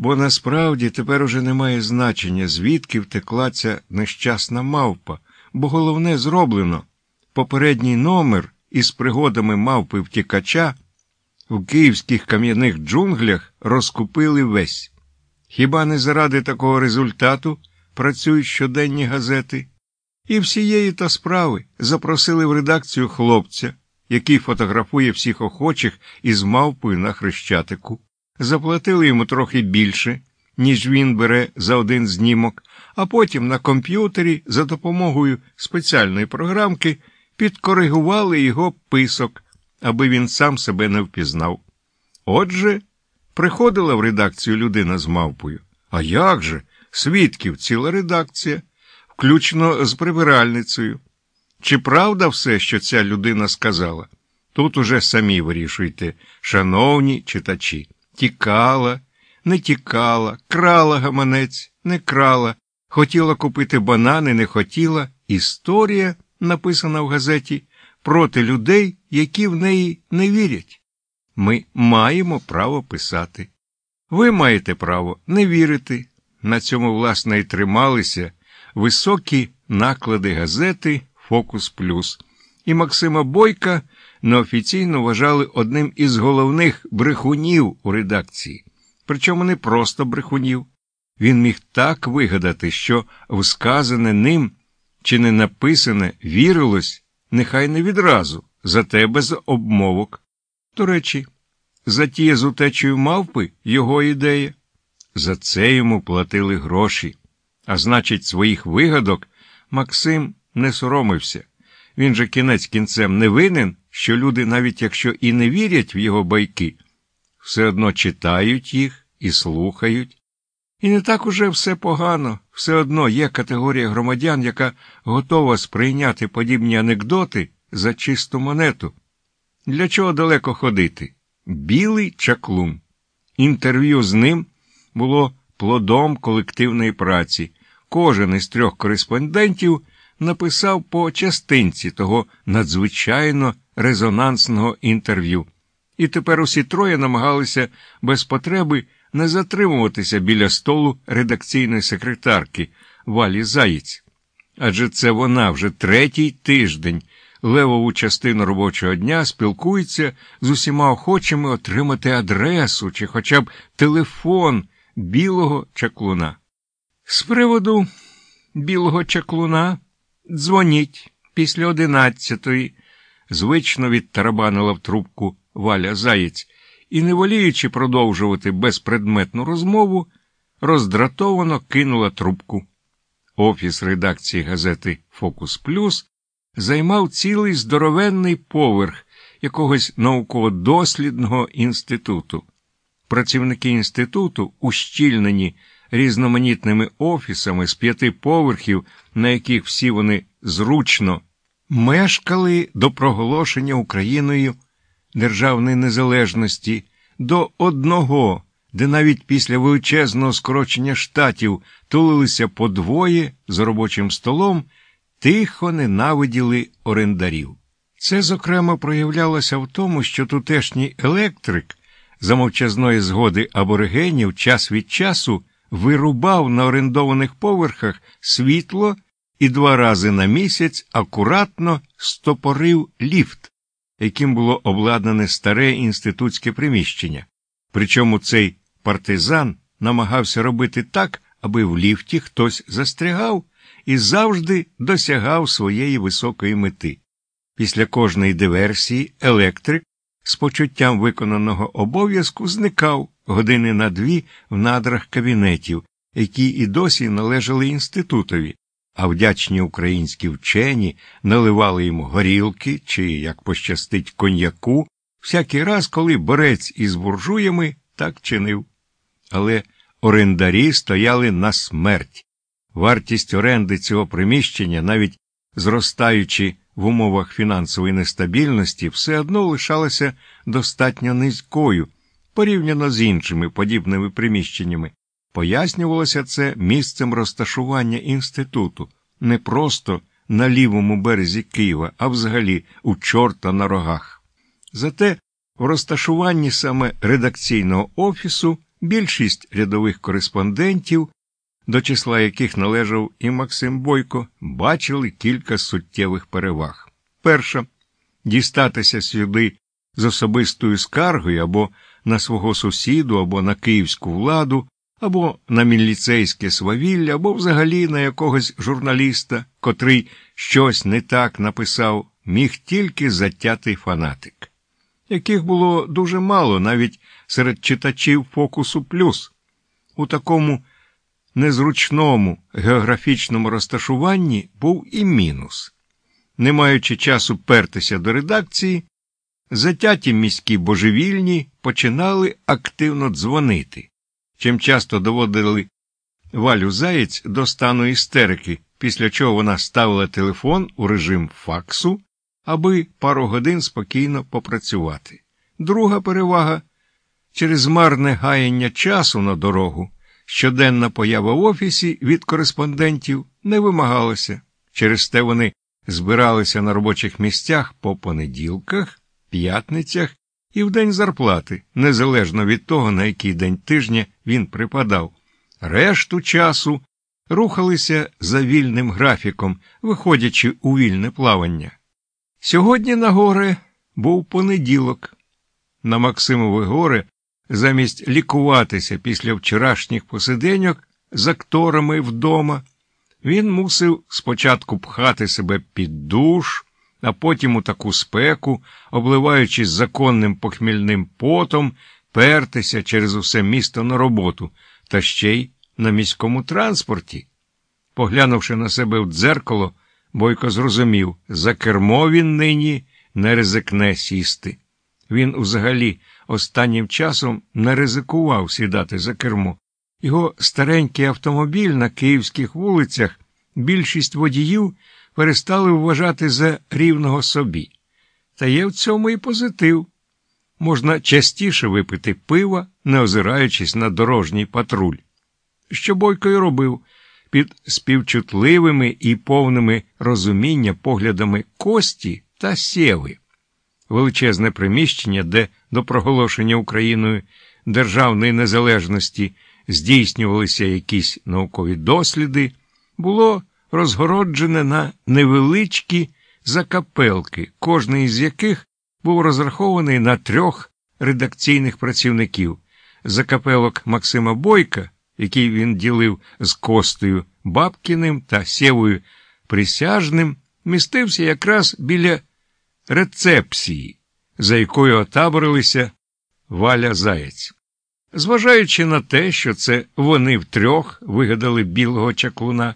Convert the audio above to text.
Бо насправді тепер уже немає значення, звідки втекла ця нещасна мавпа, бо головне зроблено попередній номер із пригодами мавпи втікача в київських кам'яних джунглях розкупили весь. Хіба не заради такого результату працюють щоденні газети? І всієї та справи запросили в редакцію хлопця, який фотографує всіх охочих із мавпою на хрещатику. Заплатили йому трохи більше, ніж він бере за один знімок, а потім на комп'ютері за допомогою спеціальної програмки підкоригували його писок, аби він сам себе не впізнав. Отже, приходила в редакцію людина з мавпою. А як же? Свідків ціла редакція, включно з прибиральницею. Чи правда все, що ця людина сказала? Тут уже самі вирішуйте, шановні читачі. Тікала, не тікала, крала гаманець, не крала, хотіла купити банани, не хотіла. Історія, написана в газеті, проти людей, які в неї не вірять. Ми маємо право писати. Ви маєте право не вірити. На цьому, власне, і трималися високі наклади газети Фокус Плюс. І Максима Бойка неофіційно вважали одним із головних брехунів у редакції. Причому не просто брехунів. Він міг так вигадати, що всказане ним чи не написане вірилось, нехай не відразу, зате без обмовок. До речі, затія з утечею мавпи його ідея. За це йому платили гроші. А значить, своїх вигадок Максим не соромився. Він же кінець кінцем не винен, що люди, навіть якщо і не вірять в його байки, все одно читають їх і слухають. І не так уже все погано, все одно є категорія громадян, яка готова сприйняти подібні анекдоти за чисту монету. Для чого далеко ходити? Білий чаклун. Інтерв'ю з ним було плодом колективної праці. Кожен із трьох кореспондентів написав по частинці того надзвичайно резонансного інтерв'ю. І тепер усі троє намагалися без потреби не затримуватися біля столу редакційної секретарки Валі Заєць. Адже це вона вже третій тиждень левову частину робочого дня спілкується з усіма охочими отримати адресу чи хоча б телефон білого чаклуна. З приводу білого чаклуна дзвоніть після одинадцятої, звично відтарабанила в трубку Валя Заєць і, не воліючи продовжувати безпредметну розмову, роздратовано кинула трубку. Офіс редакції газети Фокус Плюс займав цілий здоровенний поверх якогось науково-дослідного інституту. Працівники інституту, ущільнені різноманітними офісами з п'яти поверхів, на яких всі вони зручно мешкали до проголошення Україною державної незалежності, до одного, де навіть після величезного скорочення штатів тулилися подвоє з робочим столом, тихо ненавиділи орендарів. Це, зокрема, проявлялося в тому, що тутешній електрик за мовчазної згоди аборигенів час від часу вирубав на орендованих поверхах світло і два рази на місяць акуратно стопорив ліфт, яким було обладнане старе інститутське приміщення. Причому цей партизан намагався робити так, аби в ліфті хтось застрягав і завжди досягав своєї високої мети. Після кожної диверсії електрик з почуттям виконаного обов'язку зникав години на дві в надрах кабінетів, які і досі належали інститутові, а вдячні українські вчені наливали йому горілки чи, як пощастить, коньяку, всякий раз, коли борець із буржуями так чинив. Але орендарі стояли на смерть. Вартість оренди цього приміщення, навіть зростаючи в умовах фінансової нестабільності, все одно лишалася достатньо низькою порівняно з іншими подібними приміщеннями. Пояснювалося це місцем розташування інституту не просто на лівому березі Києва, а взагалі у чорта на рогах. Зате в розташуванні саме редакційного офісу Більшість рядових кореспондентів, до числа яких належав і Максим Бойко, бачили кілька суттєвих переваг. Перша дістатися сюди з особистою скаргою або на свого сусіду, або на київську владу, або на міліцейське свавілля, або взагалі на якогось журналіста, котрий щось не так написав, міг тільки затятий фанатик, яких було дуже мало навіть серед читачів фокусу плюс. У такому незручному географічному розташуванні був і мінус. Не маючи часу пертися до редакції, затяті міські божевільні починали активно дзвонити, чим часто доводили Валю Заєць до стану істерики, після чого вона ставила телефон у режим факсу, аби пару годин спокійно попрацювати. Друга перевага через марне гаяння часу на дорогу, щоденна поява в офісі від кореспондентів не вимагалася. Через те вони збиралися на робочих місцях по понеділках, п'ятницях і в день зарплати, незалежно від того, на який день тижня він припадав. Решту часу рухалися за вільним графіком, виходячи у вільне плавання. Сьогодні на горе був понеділок. На Максимові гори, замість лікуватися після вчорашніх посиденьок з акторами вдома, він мусив спочатку пхати себе під душ, а потім у таку спеку, обливаючись законним похмільним потом, пертися через усе місто на роботу, та ще й на міському транспорті. Поглянувши на себе в дзеркало, Бойко зрозумів, за кермо він нині не ризикне сісти. Він взагалі останнім часом не ризикував сідати за кермо. Його старенький автомобіль на київських вулицях більшість водіїв перестали вважати за рівного собі. Та є в цьому і позитив. Можна частіше випити пива, не озираючись на дорожній патруль. Що Бойко й робив під співчутливими і повними розуміння поглядами Кості та Сєви. Величезне приміщення, де до проголошення Україною державної незалежності здійснювалися якісь наукові досліди, було розгороджене на невеличкі закапелки, кожний із яких був розрахований на трьох редакційних працівників. Закапелок Максима Бойка, який він ділив з Костою Бабкіним та Сєвою Присяжним, містився якраз біля рецепції, за якою отаборилися Валя Заєць. Зважаючи на те, що це вони втрьох вигадали білого чаклуна,